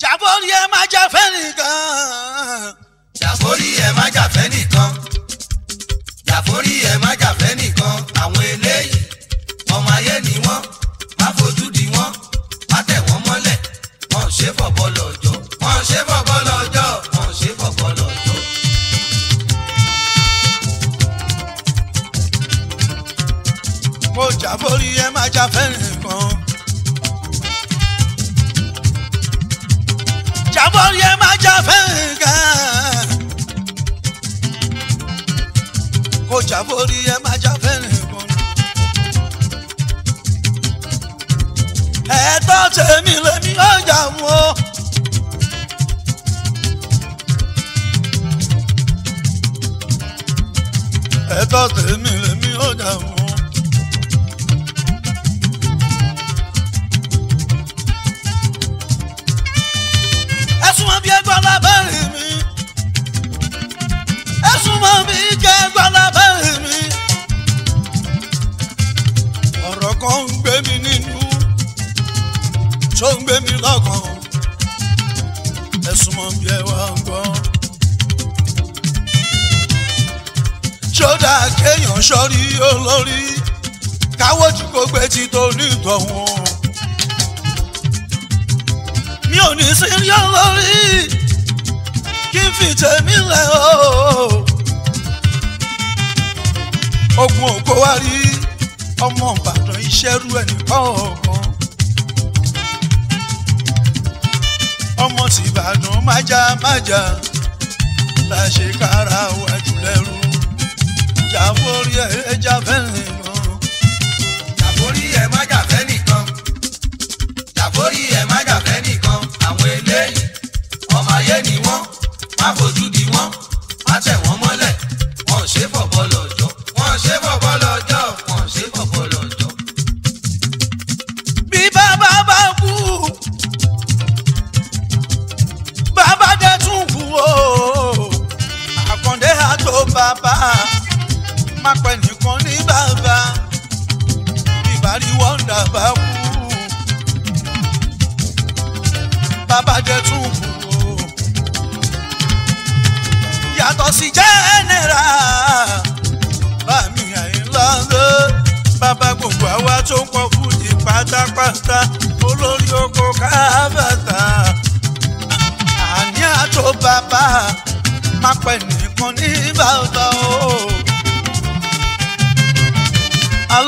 jàbórí ẹ má jà fẹ́ nìkan. jàbórí ẹ má jà fẹ́ nìkan. jàbórí ẹ má jà fẹ́ nìkan. àwọn eléyìí ọmọ ayé ni wọ́n má fojú di wọ́n má tẹ̀ wọ́n mọ́lẹ̀ wọ́n ṣe bọ̀bọ̀ lọ́jọ́ wọ́n ṣe bọ̀bọ̀ lọ́jọ́. mo jàbórí ẹ má jà fẹ́ nìkan. jáfẹ́ǹgà kò jábórí ẹ má jáfẹ́ǹgà mi ò ní sí yọ lórí kí n fi tèmi lẹ̀ o. ogun ògo wa rí ọmọ ìbàdàn iṣẹ́ rú ẹnì kọ̀ọ̀kan. ọmọ tìbàdàn májámájá la ṣe kára wájú lẹ́rú. jáwórí ẹ̀ ẹ́ jábẹ́rin. má fojú di wọ́n má tẹ̀ wọ́n.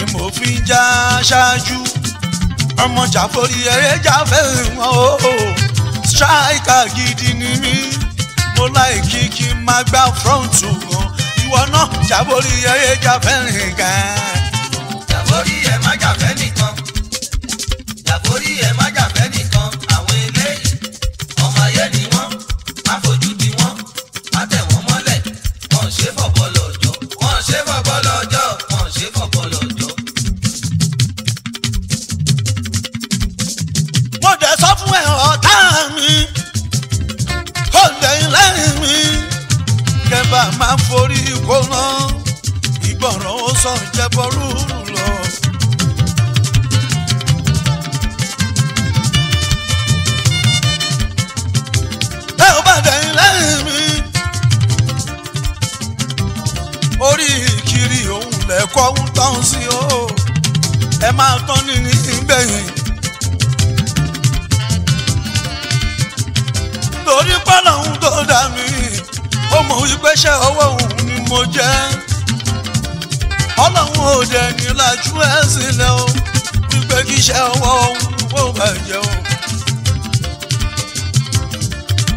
ni mo fi ń já ṣáájú ọmọ jàforí eré jáfẹ́ wọn o striker gidi ni mí mo láìkí kí n máa gbá fúrọ́ǹtù gan ìwọ náà jàforí eré jáfẹ́ rìn gan. orí kiri òun lẹ́kọ́ ń tán sí o ẹ máa tán ní nígbẹ̀yìn. torí pálọ̀ tó dà mí ó wípé ṣé ọwọ́ òun ni mo jẹ́ ọlọ́run ò dẹ̀ ní lajú ẹ̀ sílẹ̀ o wípé kí iṣẹ́ ọwọ́ òun ó bàjẹ́ o.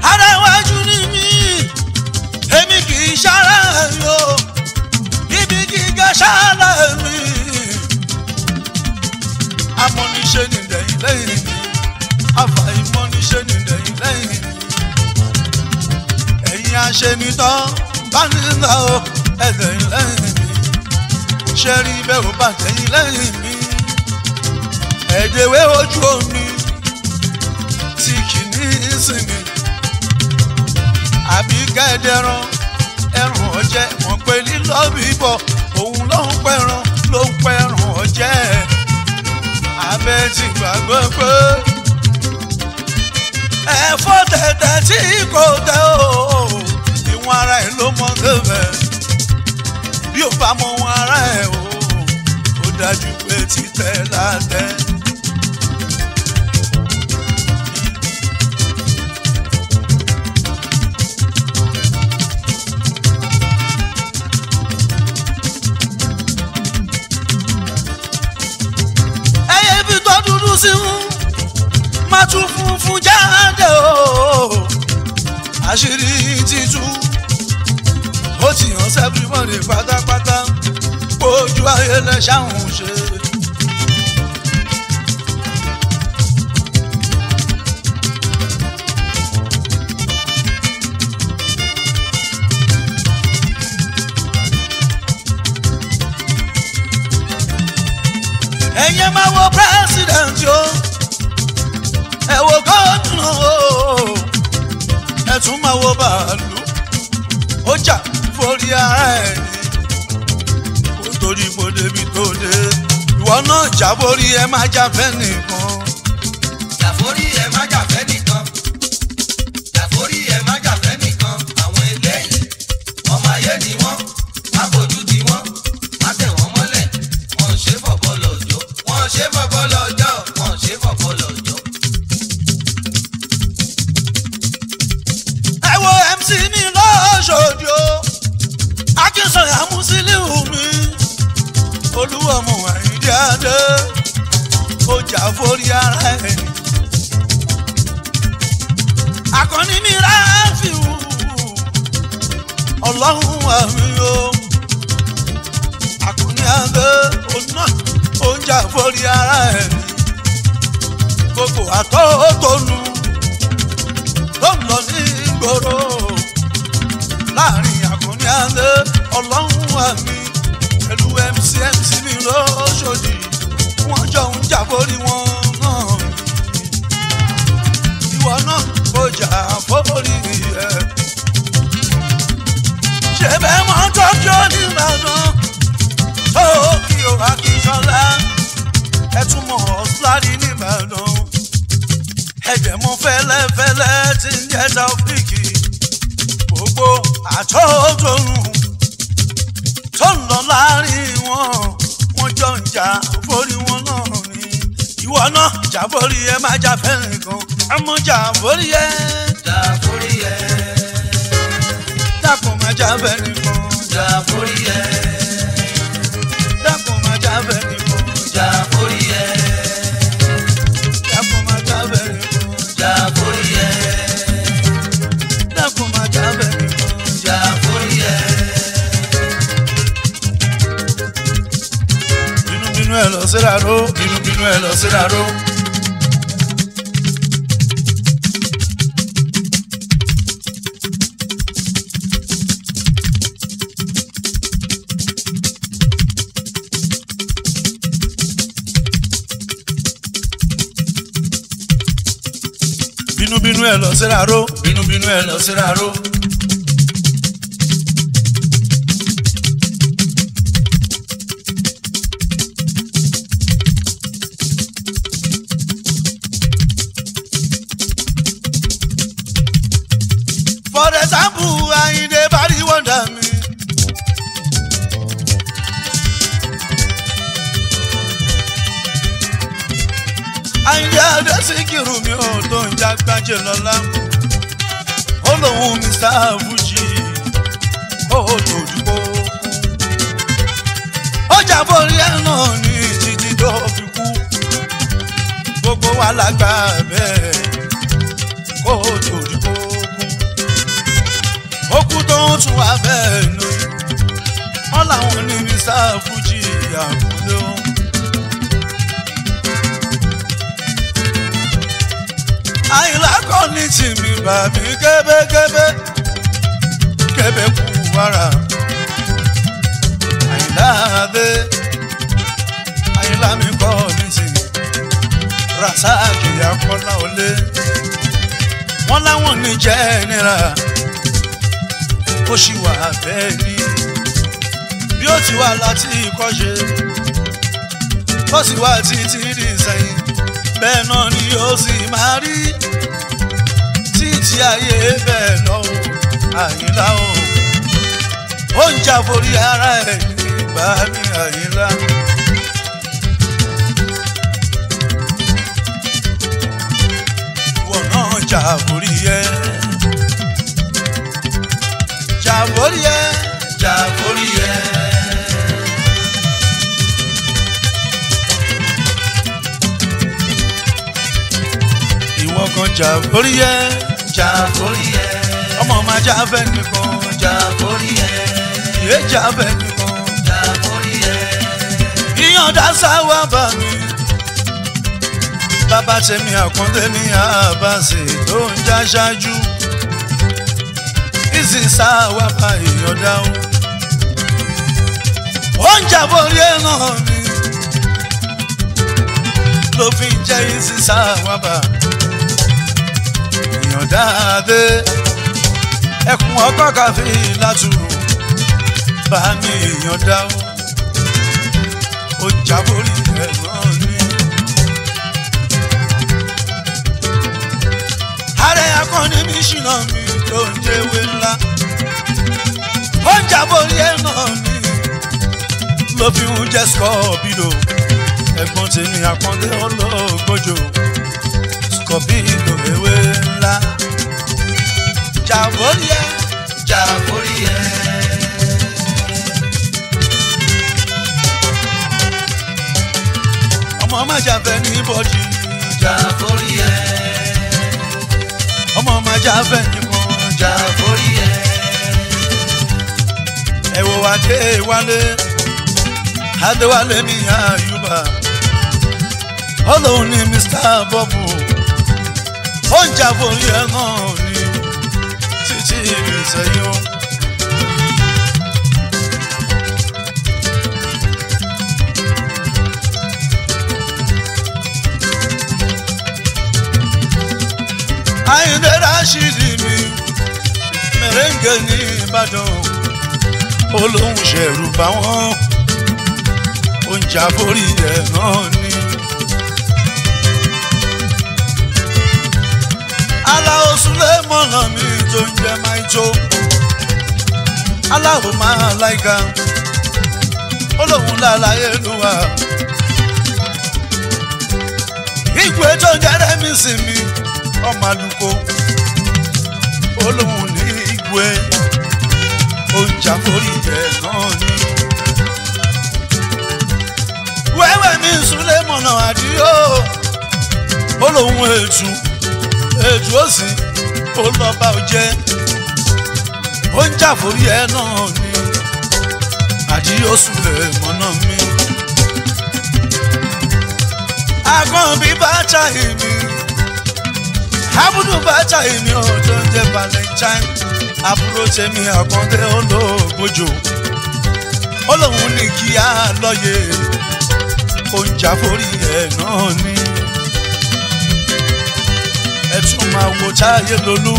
ara iwájú ni mí èmi kì í ṣara ẹ̀ yóò gàṣálà mi amọ̀niṣe nìdẹ̀yìn lẹ́yìn mi àfàìmọ̀niṣe nìdẹ̀yìn lẹ́yìn mi ẹ̀yin aṣenitán bá nílá o ẹ̀dẹ̀yìn lẹ́yìn mi ṣe rí bẹ́ẹ̀ ò bá tẹ̀yìn lẹ́yìn mi ẹ̀dẹ̀wé ojú omi tí kìíní ìsìnkì àbí kẹ́ẹ̀dẹ̀rán ẹ̀rùn ọ̀jẹ̀ mọ̀ pé lílọ́ bíbọ̀ òun ló ń pẹ̀ràn ló ń pẹ̀ràn ọ̀jẹ́ abẹ́ ti gbàgbọ́ pé ẹ̀fọ́ tẹ̀tẹ̀ tí kò tẹ̀ o ìwọ̀n ara ẹ̀ ló mọ débẹ̀ bí bá mọ wọn ara ẹ̀ o ó dájú pé títẹ̀ látẹ̀. bá tún funfun jáde o àṣírí ti tú ó ti hàn sẹ́fúrìmọ́ni pátápátá ojú ayé lẹ ṣáwọn ṣe. ẹ̀yin máa wo president yóò lọ́rùn o ẹ tún máa wo bàálù ó jà forí ara ẹ̀ ní kó torí mo débi tó dé ìwọ náà jà forí ẹ má jà fẹ́ nìkan. jà forí ẹ má jà fẹ́ nìkan. ọlọ́run ẹ̀mí o àkùnrin àgbẹ̀ oná oúnjẹ àforí ara ẹ̀ ní gbogbo àtọ́ òtòlù tó ń lọ ní ìgboro láàrin àkùnrin àgbẹ̀ ọlọ́run ẹ̀mí pẹ̀lú mc mc mi lóṣòdì wọ́n jọ ń jà wọn náà ṣẹ̀bẹ̀ wọ́n tọ́jú onígbàdàn ó kí o akíṣọlá ẹ túmọ̀ ọ̀sùlárí nìbàdàn ẹ̀jẹ̀ mú fẹ́lẹ́fẹ́lẹ́ ti ń jẹ́ tọ́pìkì gbogbo àtọ́jọ́rùn tó ń lọ láàrin wọn wọ́n jọ ń jà forí wọn náà ni ìwọ náà jà forí ẹ má jà ẹ. jà ẹ dákun má jábẹ́ nìkan jà forí ẹ̀. dákun má jábẹ́ nìkan jà forí ẹ̀. dákun má jábẹ́ nìkan jà forí ẹ̀. dákun má jábẹ́ ẹ lọ sí ìdáró ẹ̀ lọ síra ró bínúbínú ẹ̀ lọ síra ró. àyà rẹ̀ sì kírun mi ò tó ń já gbájẹ lọ́la ó lòun mi sáàbùjì ó dòdúgbò ó jábọ̀ rí ẹ̀ náà ní títí tó fi kú gbogbo wa la gbà bẹ́ẹ̀ kó dòdúgbò kú ó tó ń tún wá bẹ́ẹ̀ lóyún wọn làwọn ní mi sáàbùjì àbúlé wọn. àyìnlá kọ́ ní tìmí bàbí kébékébé kébé kú wàrà àyìnlá adé àyìnlá mi kọ́ ní tìmí rasaki akọ́lá olé wọ́n láwọn ní jẹ́ nira ó sì wà bẹ́ẹ̀ ni bí ó ti wà láti kọ́ ṣe ó sì wà títí ní sẹ́yìn bẹ́ẹ̀ náà ni yóò sì máa rí títí ayé bẹ́ẹ̀ lọ́wọ́ àyínlá o ó ń jà forí ara ẹ̀ nígbà ní àyínlá. ìwọ náà jà forí ẹ jà forí ẹ jà forí ẹ. jà forí ẹ. jà forí ẹ. ọmọ máa jà fẹ́ nìkan. jà forí ẹ. ìyé jà fẹ́ nìkan. jà forí ẹ. ìyọ̀dá sáwà bá mi. bàbá tèmi àkúndé ní àbáṣe tó ń já ṣáájú. ìsì sáwà bá ìyọ̀dá o. ó ń jà náà ni. ló fi jẹ́ ìsì sáwà bá mi èèyàn dáadé ẹkùn ọkọ kàfí látù bá mi èèyàn dáwọ ó jábórí ẹ̀gbọ́n mi. ààrẹ akọni mi ṣìnà mi tó ń jẹwé ńlá ó jábórí ẹ̀gbọ́n mi ló fi ń jẹ́ skọ́ọ̀bì lò ẹ̀gbọ́n tèmi àkọ́ndé ọlọ́gbọ́jọ́ àkọ́bí ìdòmèwé ńlá. jàǹbórí ẹ jàǹbórí ẹ. ọmọ má jàfẹ́ ní bọ́dì. jàǹbórí ẹ. ọmọ má jàfẹ́ ní mọ́. jàǹbórí ẹ. ẹ wo adé wálé adéwálé mi àyùbá ọlọ́run ni mr bọ́bù ó ń jàbọ̀ lé ẹ náà ni títí ìrìn sẹ́yìn o. Ayinde Rashidi olóhùn ṣẹ̀rù bá wọn, ó ń ẹ̀ náà ni. Ala súlẹ̀ mọ̀nà mi tó ń jẹ́ máa jó aláwo máa láìka ó lóun lálàyé lùwà ìwé tó jẹ́rẹ́ mi sì mi ọmọ àlùkò ó lóun ní ìwé ó ń jà jẹ náà ni. wẹ́wẹ́ mi súlẹ̀ mọ̀nà àdìyó ó lóun ètù ètò òsì ó lọ bá ọ jẹ ó ń jà forí ẹ náà ni àdíyósù lè mọ́nà mi. agbọ́n mi bá ṣàyè mi abudu bá ṣàyè mi ò tó ń jẹ valentine àbúrò tèmi àkàndé olóògbójò ó lóun ní kí á lọ́yẹ̀ ó ń jà forí ẹ náà ni ẹ tún máa wo Ṣáyélólú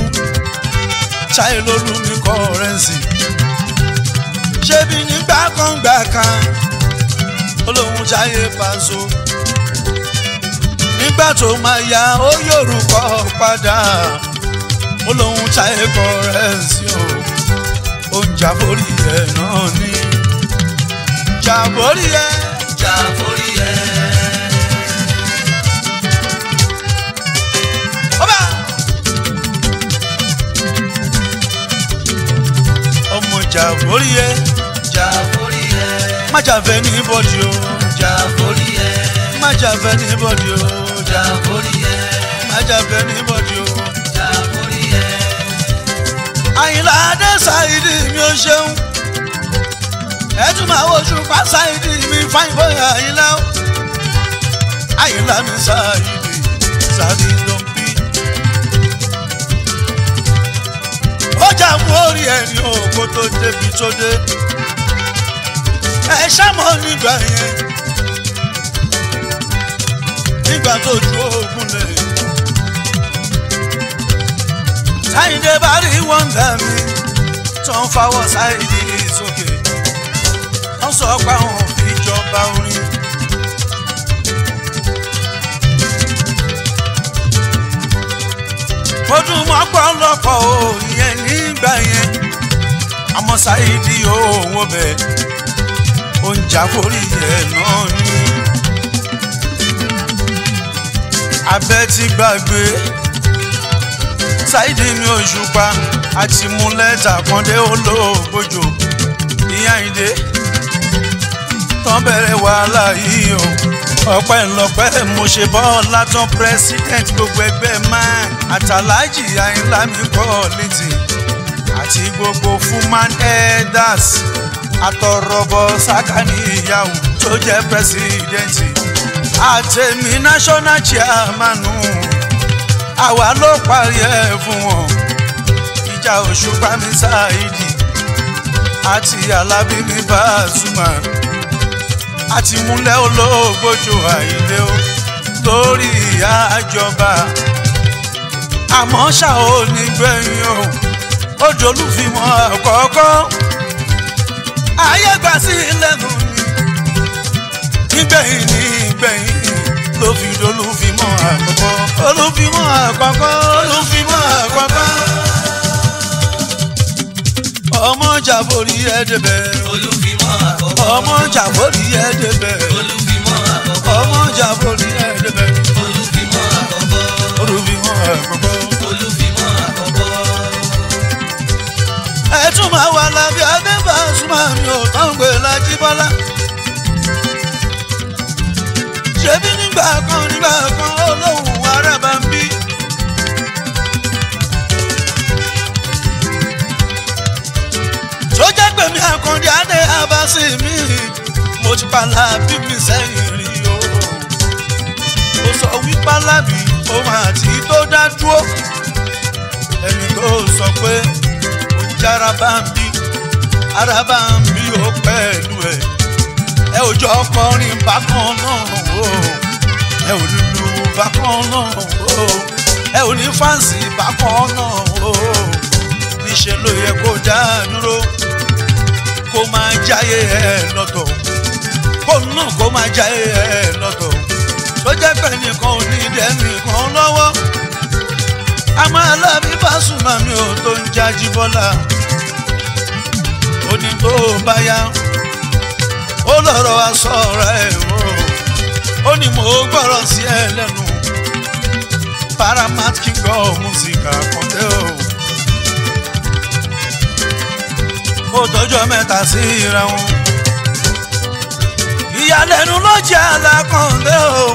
Ṣáyélólú ní kọ́rẹ́ǹsì ṣébi nígbà kan gbà kan olóhùn Ṣáyé Paso nígbà tó máa ya ó yòrùkọ padà olóhùn Ṣáyé kọ́rẹ́ǹsì o ó ń jàbórí ẹ̀ náà ní jàbórí ẹ̀ jàbórí ẹ̀. jà forí ẹ. jà forí ẹ. má jà fẹ́ ní bọ́dì o. jà forí ẹ. má jà fẹ́ ní bọ́dì o. jà má jà ní bọ́dì o. jà Àyìnlá Adé Ṣàìdì mi ò ṣeun. ẹ tún máa pa Ṣàìdì mi fáyìnbó Àyìnlá. Àyìnlá mi Ṣàìdì Ṣàìdì. ó jà mú orí ẹni òkú tó débi tó dé ẹ ṣàmọ́ nígbà yẹn nígbà tó ju ogun lè. sáyidé bá rí wọ́ndà mi tó ń fawọ́ sáyidé sókè wọ́n sọ pé àwọn òfin orin. fọdún mọ́gbọ́n lọ́kọ̀ o ìyẹn nígbà yẹn àmọ́ Saidi òun ọbẹ̀ ó ń jà náà ni. abẹ́ ti gbàgbé Saidi ní Òṣùpá àti mú lẹ́tà kan dé olóògbójò ìyá ìdè tán bẹ̀rẹ̀ wàhálà yìí o ọpẹ́lọpẹ́ mo ṣe bọ́ọ̀lá tán president gbogbo ẹgbẹ́ máa àtàlájì àyínlá mi kọ́ létí àti gbogbo fuman elders àtọ̀rọ̀bọ̀ sákàní ìyàwó tó jẹ́ president àtẹ̀mí national chairman àwa ló parí ẹ̀ fún wọn ìjà òṣùpá mi sáà ìdí àti alábí mi bá a súnmọ́ àti múlẹ̀ olóògbójò àìlè o torí ìyá àjọba àmọ́ ṣá ò ní gbẹ̀yìn o òjò olúfimọ́ àkọ́kọ́ ayé gbà sí lẹ́nu mi nígbẹ̀yìn ní ìgbẹ̀yìn ló fi dolúfimọ́ àkọ́kọ́ olúfimọ́ àkọ́kọ́ olúfimọ́ àkọ́kọ́ ọmọ jàforí ẹ̀dẹ̀bẹ̀ olú ọmọ jàbórí ẹ débẹ̀. olùfimọ́ àkọ́kọ́. ọmọ jàbórí ẹ débẹ̀. olùfimọ́ àkọ́kọ́. olùfimọ́ àkọ́kọ́. olùfimọ́ àkọ́kọ́. ẹ tún máa wà lábí abẹ́bà súnmọ́ mi ò tán gbé lájí bọ́lá. ṣebí nígbà kan nígbà kan olóhùn arábà ń bí. tó pèmí àkàndé adé àbá sí mi mo ti pàlà bí mi sẹ́yìn rí o. ó sọ wípé alábì òun àti tó dá dúró ẹni tó sọ pé ó jára bá ń bí ara bá ń bí ó pẹ̀lú ẹ̀ ẹ ò jọ ọkọrin bákan náà o ẹ ò lulu bákan náà o ẹ ò ní fáǹsì bákan náà o níṣẹ́ ló yẹ kó dá dúró kó máa jáyé ẹ lọ́tọ̀ kó náà kó máa jáyé ẹ lọ́tọ̀ tó jẹ́ pé nìkan ò ní ìdẹ́ nìkan lọ́wọ́ a máa lábí Pasuma mi ò tó ń jájí bọ́lá òní tó bá yá ó lọ́rọ̀ wá sọ̀rọ̀ ẹ̀ o ó ní mò ń gbọ́rọ̀ sí ẹ lẹ́nu Paramount King of Music o. ó tọjọ́ mẹ́ta síra wọn. ìyàlẹ́nu ló jẹ́ alákànlé o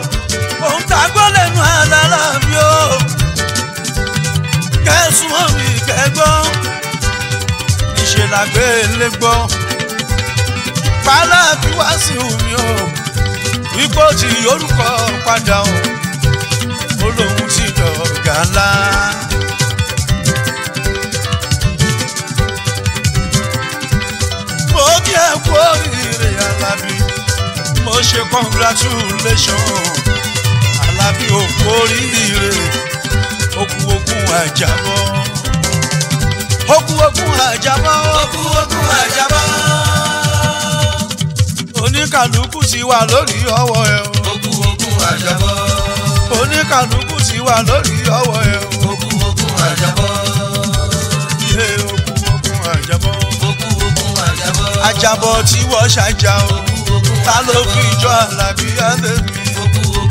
òun ta gbọ́lẹ́nu alálàbí o kẹ́sùn omi kẹ́gbọ́ níṣẹ́ làgbé lé gbọ́ pálá fi wá sí omi o wípé ó ti yorùkọ padà o ó lóun ti dọ̀gá ńlá. ẹ kú oríire alábí mo ṣe congratulation alábí ò kú oríire okú okun àjàbọ̀ okú okun àjàbọ̀ okú okun àjàbọ̀ oníkàlùkù ti wà lórí ọwọ́ ẹ o okú okun àjàbọ̀ oníkàlùkù ti wà lórí ọwọ́ ẹ o okú okun àjàbọ̀. àjàbọ̀ tí wọ́n ṣàjà o ta ló fi jọ àlàbí àdébí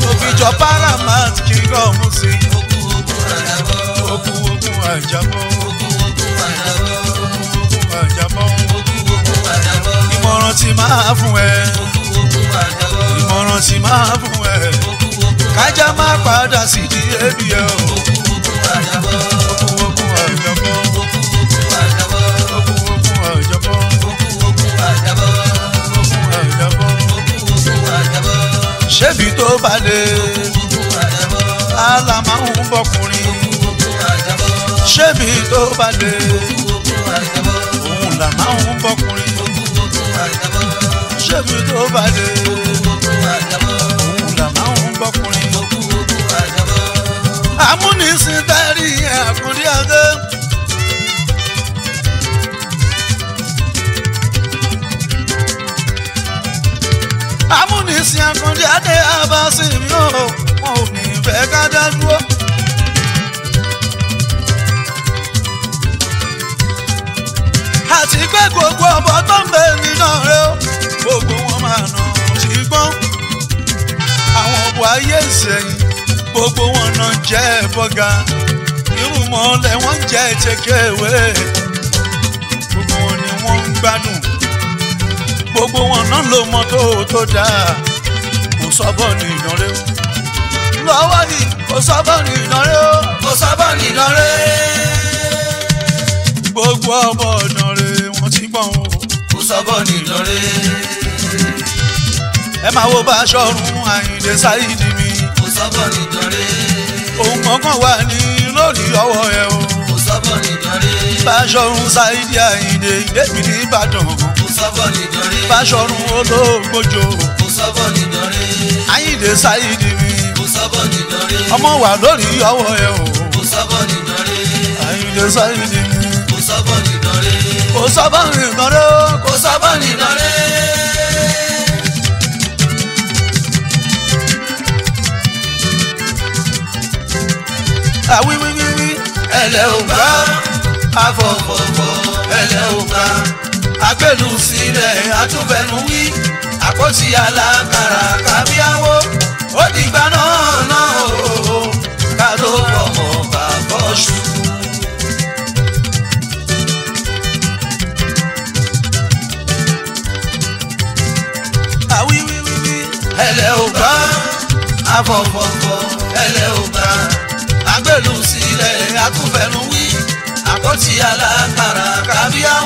tó fi jọ paramount kingdom sí okú okú àjàbọ̀ ìmọ̀ràn tí máa fún ẹ ìmọ̀ràn tí máa fún ẹ kájà má padà sí di ẹbí ẹ o. ṣébi tó balẹ̀ alamahu bọkùnrin ṣébi tó balẹ̀ òun lamahu bọkùnrin ṣébi tó balẹ̀ òun lamahu bọkùnrin amúnisìn dárí ẹ̀ àkúrí Christian Akande Adé Abasi náà wọn ò ní fẹ́ ká dá dúró. àti pé gbogbo ọmọ tó ń bẹ nínú rẹ ó gbogbo wọn máa nà ṣùgbọ́n àwọn ọ̀bọ̀ ayé ìsẹ̀yìn gbogbo wọn náà jẹ́ bọ́gà irú mọ́lẹ̀ wọ́n jẹ́ tẹ́kẹ̀wé gbogbo wọn ni wọ́n ń gbádùn gbogbo wọn náà ló mọ tó tó dáa sọ́bọ̀ ní ìnáré o lọ́wọ́ ni kò sọ́bọ̀ ní ìnáré o kò sọ́bọ̀ ní ìnáré. gbogbo ọmọ ìnáré wọn ti gbọ́n o kò sọ́bọ̀ ní ìnáré. ẹ máa wo bá aṣọ ọrùn Àyìndé Ṣáìdì mi kò sọ́bọ̀ ní ìnáré. ohun kankan wà ní lónìí ọwọ́ ẹ o kò sọ́bọ̀ ní ìnáré. bá aṣọ ọrùn Ṣáìdì Àyìndé ìdẹ́bìdì Ìbàdàn kò sọ́bọ̀ ní ìnáré. bá aṣọ ọrùn olóògbójò kò sọ́bọ̀ ní ìnáré. Ayíǹde Sáyídì mi. Kò sọ́bọ̀ nìdánrẹ́. Ọmọ wà lórí ọwọ́ ẹ o. Kò sọ́bọ̀ nìdánrẹ́. Ayíǹde Sáyídì mi. Kò sọ́bọ̀ nìdánrẹ́. Kò sọ́bọ̀ nìdánrẹ́. Kò sọ́bọ̀ nìdánrẹ́. àwíwíwíwí ẹlẹ́ ò bá àfọ̀fọ̀fọ̀ ẹlẹ́ ò agbẹ́lu sílẹ̀ àtúbẹ̀nu wí àpótí alágbára kábíyáwó ó dìgbà náà náà o ká ló ọmọ bàbá ọ̀ṣun. àwíwíwí ẹlẹ́ ò bá afọ̀fọ̀fọ̀ ẹlẹ́ ò bá agbélùú sílẹ̀ akúfẹ̀nu wí àpótí alágbára kábíyáwó.